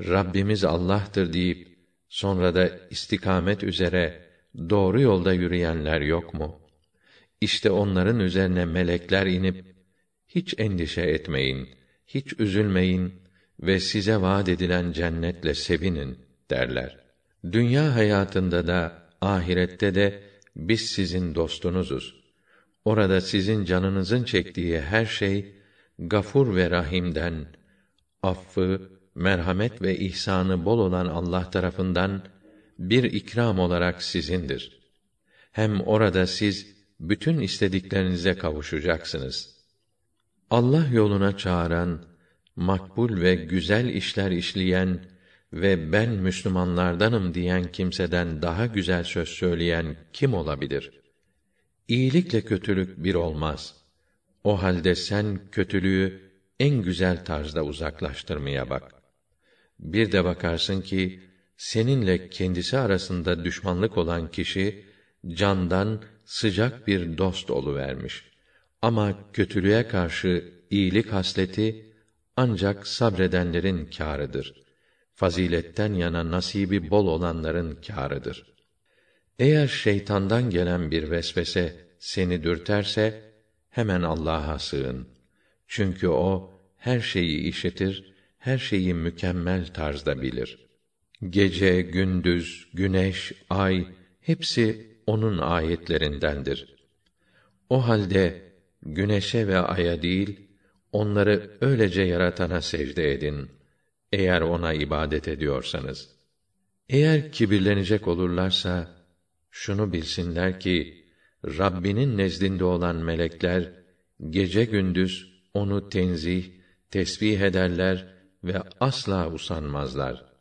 Rabbimiz Allah'tır deyip sonra da istikamet üzere doğru yolda yürüyenler yok mu? İşte onların üzerine melekler inip hiç endişe etmeyin, hiç üzülmeyin ve size vaad edilen cennetle sevinin derler. Dünya hayatında da ahirette de biz sizin dostunuzuz. Orada sizin canınızın çektiği her şey Gafur ve Rahim'den affı, merhamet ve ihsanı bol olan Allah tarafından bir ikram olarak sizindir. Hem orada siz bütün istediklerinize kavuşacaksınız. Allah yoluna çağıran, makbul ve güzel işler işleyen ve ben Müslümanlardanım diyen kimseden daha güzel söz söyleyen kim olabilir? İyilikle kötülük bir olmaz. O halde sen kötülüğü en güzel tarzda uzaklaştırmaya bak. Bir de bakarsın ki seninle kendisi arasında düşmanlık olan kişi candan sıcak bir dost vermiş. Ama kötülüğe karşı iyilik hasleti ancak sabredenlerin kârıdır. Faziletten yana nasibi bol olanların kârıdır. Eğer şeytandan gelen bir vesvese seni dürterse hemen Allah'a sığın. Çünkü o her şeyi işitir, her şeyi mükemmel tarzda bilir. Gece, gündüz, güneş, ay hepsi onun ayetlerindendir. O halde güneşe ve aya değil, onları öylece yaratana secde edin. Eğer ona ibadet ediyorsanız. Eğer kibirlenecek olurlarsa, şunu bilsinler ki, Rabbinin nezdinde olan melekler, gece gündüz onu tenzih, tesbih ederler ve asla usanmazlar.